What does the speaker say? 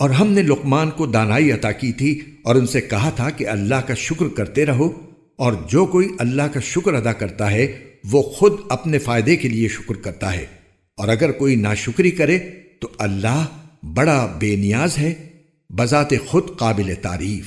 اور ہم نے لقمان کو دانائی عطا کی تھی اور ان سے کہا تھا کہ اللہ کا شکر کرتے رہو اور جو کوئی اللہ کا شکر ادا کرتا ہے، وہ خود اپنے فائدے کے لیے شکر کرتا ہے۔ اور اگر کوئی ناشکری کرے، تو اللہ بڑا بے نیاز ہے، بذات خود قابل تعریف۔